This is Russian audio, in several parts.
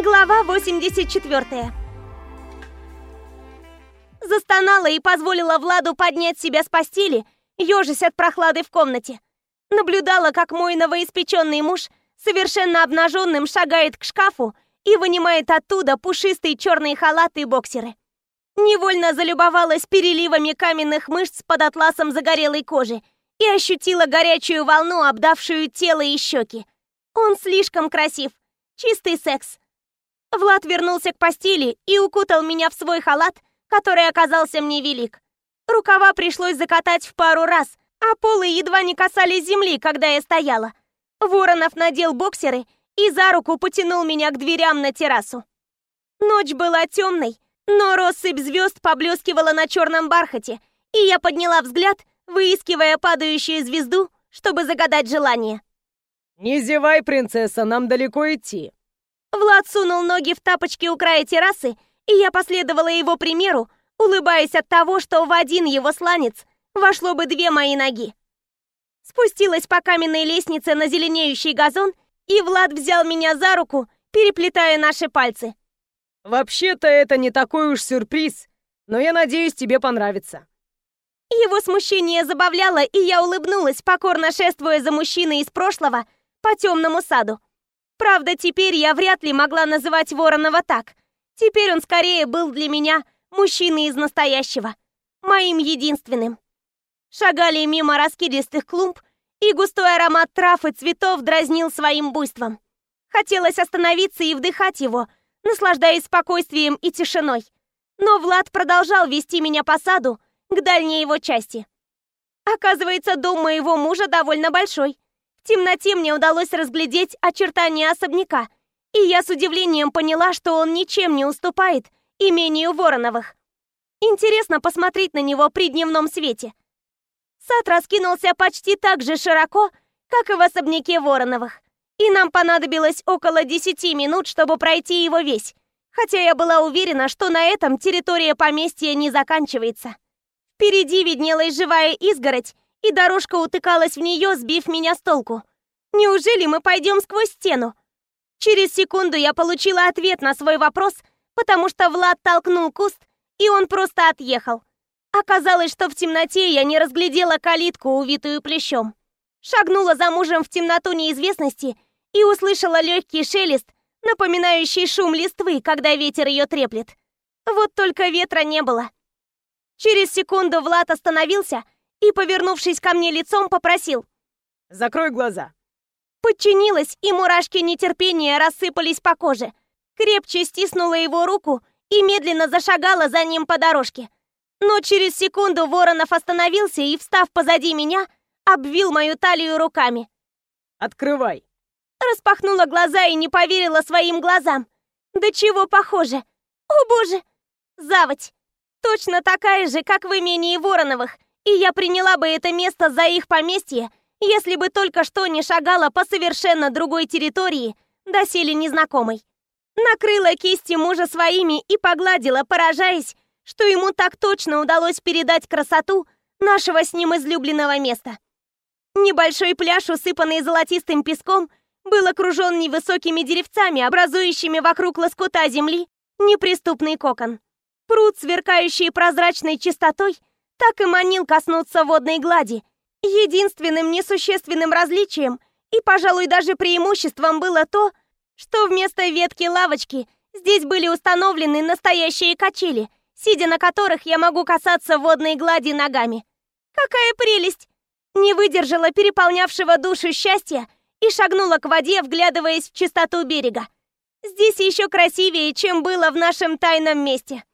Глава 84. Застонала и позволила Владу поднять себя с постели, ежась от прохлады в комнате. Наблюдала, как мой новоиспеченный муж совершенно обнаженным шагает к шкафу и вынимает оттуда пушистые черные халаты и боксеры. Невольно залюбовалась переливами каменных мышц под атласом загорелой кожи и ощутила горячую волну, обдавшую тело и щеки. Он слишком красив. Чистый секс. Влад вернулся к постели и укутал меня в свой халат, который оказался мне велик. Рукава пришлось закатать в пару раз, а полы едва не касались земли, когда я стояла. Воронов надел боксеры и за руку потянул меня к дверям на террасу. Ночь была темной, но россыпь звезд поблескивала на черном бархате, и я подняла взгляд, выискивая падающую звезду, чтобы загадать желание. «Не зевай, принцесса, нам далеко идти». Влад сунул ноги в тапочки у края террасы, и я последовала его примеру, улыбаясь от того, что в один его сланец вошло бы две мои ноги. Спустилась по каменной лестнице на зеленеющий газон, и Влад взял меня за руку, переплетая наши пальцы. «Вообще-то это не такой уж сюрприз, но я надеюсь, тебе понравится». Его смущение забавляло, и я улыбнулась, покорно шествуя за мужчиной из прошлого по темному саду. Правда, теперь я вряд ли могла называть Воронова так. Теперь он скорее был для меня мужчиной из настоящего, моим единственным. Шагали мимо раскидистых клумб, и густой аромат трав и цветов дразнил своим буйством. Хотелось остановиться и вдыхать его, наслаждаясь спокойствием и тишиной. Но Влад продолжал вести меня по саду к дальней его части. Оказывается, дом моего мужа довольно большой. В темноте мне удалось разглядеть очертания особняка, и я с удивлением поняла, что он ничем не уступает имению Вороновых. Интересно посмотреть на него при дневном свете. Сад раскинулся почти так же широко, как и в особняке Вороновых. И нам понадобилось около 10 минут, чтобы пройти его весь. Хотя я была уверена, что на этом территория поместья не заканчивается. Впереди виднелась живая изгородь, и дорожка утыкалась в нее, сбив меня с толку. Неужели мы пойдем сквозь стену? Через секунду я получила ответ на свой вопрос, потому что Влад толкнул куст, и он просто отъехал. Оказалось, что в темноте я не разглядела калитку, увитую плещом. Шагнула за мужем в темноту неизвестности и услышала легкий шелест, напоминающий шум листвы, когда ветер ее треплет. Вот только ветра не было. Через секунду Влад остановился и, повернувшись ко мне лицом, попросил. «Закрой глаза». Подчинилась, и мурашки нетерпения рассыпались по коже. Крепче стиснула его руку и медленно зашагала за ним по дорожке. Но через секунду Воронов остановился и, встав позади меня, обвил мою талию руками. «Открывай!» Распахнула глаза и не поверила своим глазам. Да чего похоже! О боже! Заводь! Точно такая же, как в имении Вороновых, и я приняла бы это место за их поместье, если бы только что не шагала по совершенно другой территории, доселе незнакомой. Накрыла кисти мужа своими и погладила, поражаясь, что ему так точно удалось передать красоту нашего с ним излюбленного места. Небольшой пляж, усыпанный золотистым песком, был окружен невысокими деревцами, образующими вокруг лоскута земли неприступный кокон. Пруд, сверкающий прозрачной чистотой, так и манил коснуться водной глади. Единственным несущественным различием и, пожалуй, даже преимуществом было то, что вместо ветки лавочки здесь были установлены настоящие качели, сидя на которых я могу касаться водной глади ногами. Какая прелесть! Не выдержала переполнявшего душу счастья и шагнула к воде, вглядываясь в чистоту берега. Здесь еще красивее, чем было в нашем тайном месте.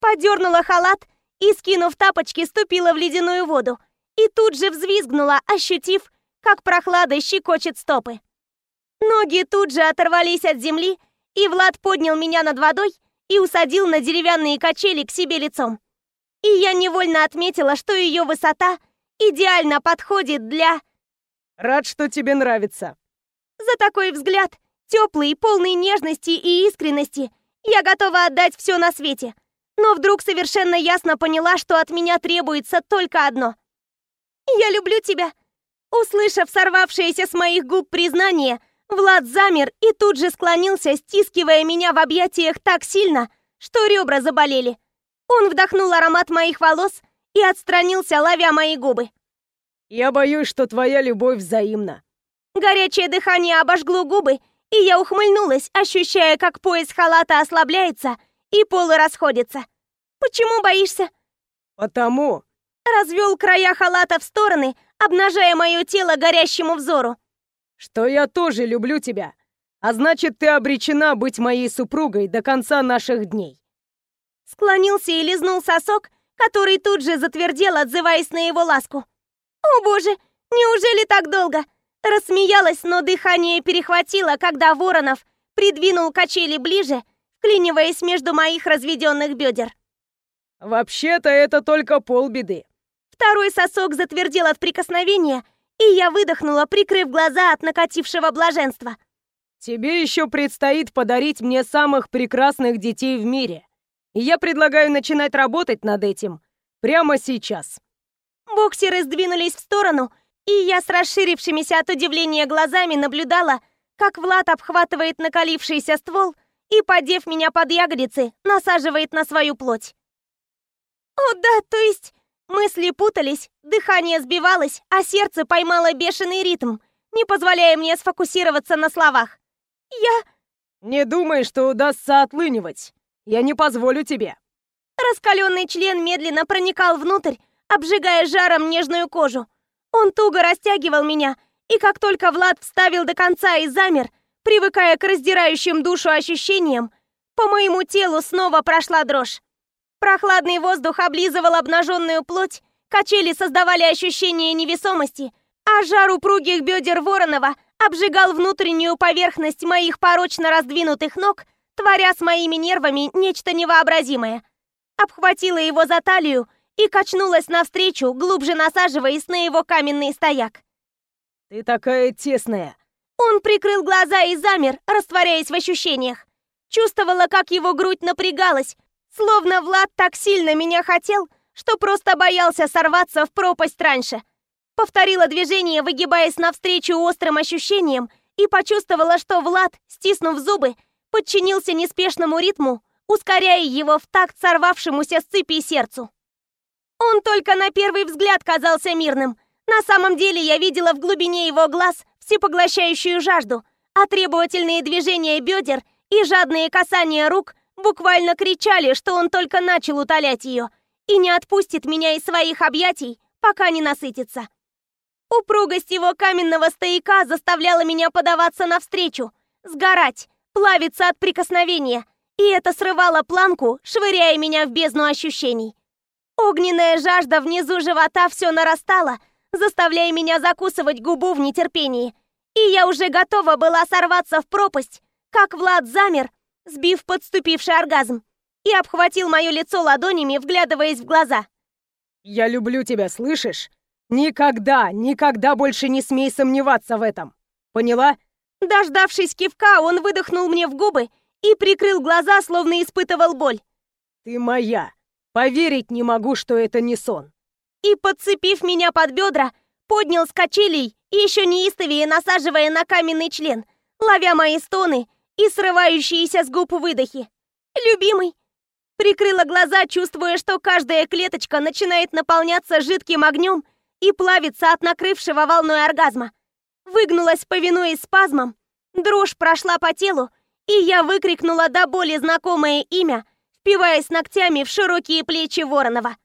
Подернула халат и, скинув тапочки, ступила в ледяную воду и тут же взвизгнула, ощутив, как прохлада щекочет стопы. Ноги тут же оторвались от земли, и Влад поднял меня над водой и усадил на деревянные качели к себе лицом. И я невольно отметила, что ее высота идеально подходит для... Рад, что тебе нравится. За такой взгляд, теплый, полный нежности и искренности, я готова отдать все на свете. Но вдруг совершенно ясно поняла, что от меня требуется только одно. «Я люблю тебя!» Услышав сорвавшееся с моих губ признание, Влад замер и тут же склонился, стискивая меня в объятиях так сильно, что ребра заболели. Он вдохнул аромат моих волос и отстранился, ловя мои губы. «Я боюсь, что твоя любовь взаимна». Горячее дыхание обожгло губы, и я ухмыльнулась, ощущая, как пояс халата ослабляется и полы расходятся. «Почему боишься?» «Потому...» Развел края халата в стороны, обнажая мое тело горящему взору. «Что я тоже люблю тебя, а значит, ты обречена быть моей супругой до конца наших дней». Склонился и лизнул сосок, который тут же затвердел, отзываясь на его ласку. «О боже, неужели так долго?» Рассмеялась, но дыхание перехватило, когда Воронов придвинул качели ближе, вклиниваясь между моих разведенных бедер. «Вообще-то это только полбеды». Второй сосок затвердел от прикосновения, и я выдохнула, прикрыв глаза от накатившего блаженства. «Тебе еще предстоит подарить мне самых прекрасных детей в мире. И я предлагаю начинать работать над этим прямо сейчас». Боксеры сдвинулись в сторону, и я с расширившимися от удивления глазами наблюдала, как Влад обхватывает накалившийся ствол и, подев меня под ягодицы, насаживает на свою плоть. «О да, то есть...» Мысли путались, дыхание сбивалось, а сердце поймало бешеный ритм, не позволяя мне сфокусироваться на словах. «Я...» «Не думай, что удастся отлынивать. Я не позволю тебе». Раскаленный член медленно проникал внутрь, обжигая жаром нежную кожу. Он туго растягивал меня, и как только Влад вставил до конца и замер, привыкая к раздирающим душу ощущениям, по моему телу снова прошла дрожь. Прохладный воздух облизывал обнаженную плоть, качели создавали ощущение невесомости, а жар упругих бедер Воронова обжигал внутреннюю поверхность моих порочно раздвинутых ног, творя с моими нервами нечто невообразимое. Обхватила его за талию и качнулась навстречу, глубже насаживаясь на его каменный стояк. «Ты такая тесная!» Он прикрыл глаза и замер, растворяясь в ощущениях. Чувствовала, как его грудь напрягалась, словно Влад так сильно меня хотел, что просто боялся сорваться в пропасть раньше. Повторила движение, выгибаясь навстречу острым ощущениям, и почувствовала, что Влад, стиснув зубы, подчинился неспешному ритму, ускоряя его в такт сорвавшемуся с цепи сердцу. Он только на первый взгляд казался мирным. На самом деле я видела в глубине его глаз всепоглощающую жажду, а требовательные движения бедер и жадные касания рук буквально кричали, что он только начал утолять ее и не отпустит меня из своих объятий, пока не насытится. Упругость его каменного стояка заставляла меня подаваться навстречу, сгорать, плавиться от прикосновения, и это срывало планку, швыряя меня в бездну ощущений. Огненная жажда внизу живота все нарастала, заставляя меня закусывать губу в нетерпении. И я уже готова была сорваться в пропасть, как Влад замер, сбив подступивший оргазм, и обхватил мое лицо ладонями, вглядываясь в глаза. «Я люблю тебя, слышишь? Никогда, никогда больше не смей сомневаться в этом. Поняла?» Дождавшись кивка, он выдохнул мне в губы и прикрыл глаза, словно испытывал боль. «Ты моя. Поверить не могу, что это не сон. И, подцепив меня под бедра, поднял с качелей, еще неистовее насаживая на каменный член, ловя мои стоны и срывающиеся с губ выдохи. «Любимый!» Прикрыла глаза, чувствуя, что каждая клеточка начинает наполняться жидким огнем и плавиться от накрывшего волной оргазма. Выгнулась, повинуясь спазмам. Дрожь прошла по телу, и я выкрикнула до боли знакомое имя, впиваясь ногтями в широкие плечи Воронова.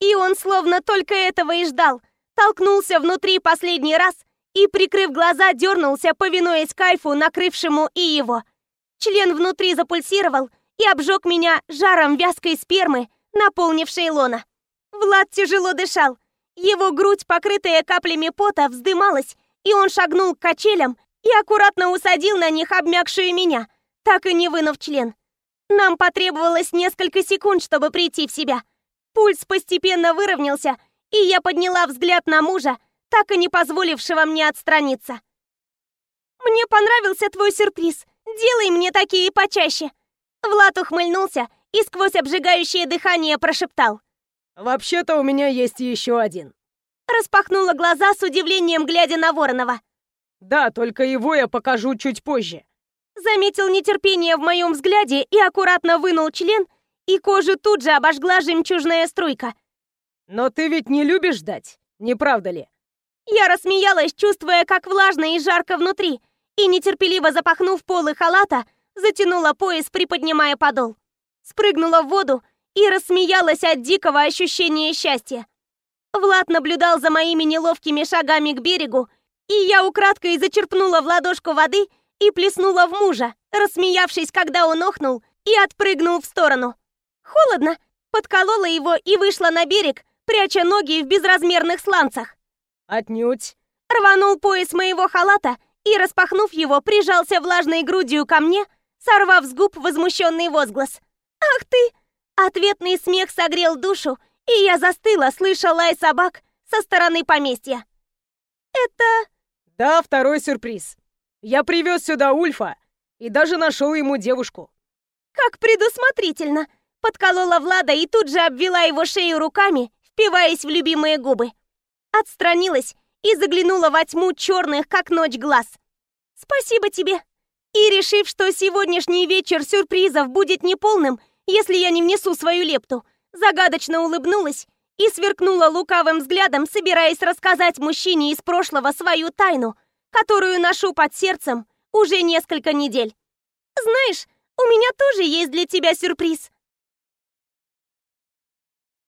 И он словно только этого и ждал, толкнулся внутри последний раз и, прикрыв глаза, дернулся, повинуясь кайфу, накрывшему и его. Член внутри запульсировал и обжег меня жаром вязкой спермы, наполнившей лона. Влад тяжело дышал. Его грудь, покрытая каплями пота, вздымалась, и он шагнул к качелям и аккуратно усадил на них обмякшую меня, так и не вынув член. Нам потребовалось несколько секунд, чтобы прийти в себя. Пульс постепенно выровнялся, и я подняла взгляд на мужа, так и не позволившего мне отстраниться. «Мне понравился твой сюрприз. Делай мне такие почаще». Влад ухмыльнулся и сквозь обжигающее дыхание прошептал. «Вообще-то у меня есть еще один». Распахнула глаза с удивлением, глядя на Воронова. Да, только его я покажу чуть позже. Заметил нетерпение в моем взгляде и аккуратно вынул член, и кожу тут же обожгла жемчужная струйка. Но ты ведь не любишь ждать, не правда ли? Я рассмеялась, чувствуя, как влажно и жарко внутри, и нетерпеливо запахнув полы халата, затянула пояс, приподнимая подол. Спрыгнула в воду и рассмеялась от дикого ощущения счастья. Влад наблюдал за моими неловкими шагами к берегу, и я украдкой зачерпнула в ладошку воды и плеснула в мужа, рассмеявшись, когда он охнул и отпрыгнул в сторону. Холодно, подколола его и вышла на берег, пряча ноги в безразмерных сланцах. Отнюдь. Рванул пояс моего халата и, распахнув его, прижался влажной грудью ко мне, сорвав с губ возмущенный возглас. «Ах ты!» Ответный смех согрел душу, и я застыла, слыша лай собак со стороны поместья. «Это...» Да, второй сюрприз. Я привез сюда Ульфа и даже нашел ему девушку. Как предусмотрительно! Подколола Влада и тут же обвела его шею руками, впиваясь в любимые губы. Отстранилась и заглянула во тьму черных, как ночь, глаз. «Спасибо тебе!» И, решив, что сегодняшний вечер сюрпризов будет неполным, если я не внесу свою лепту, загадочно улыбнулась и сверкнула лукавым взглядом, собираясь рассказать мужчине из прошлого свою тайну, которую ношу под сердцем уже несколько недель. «Знаешь, у меня тоже есть для тебя сюрприз»,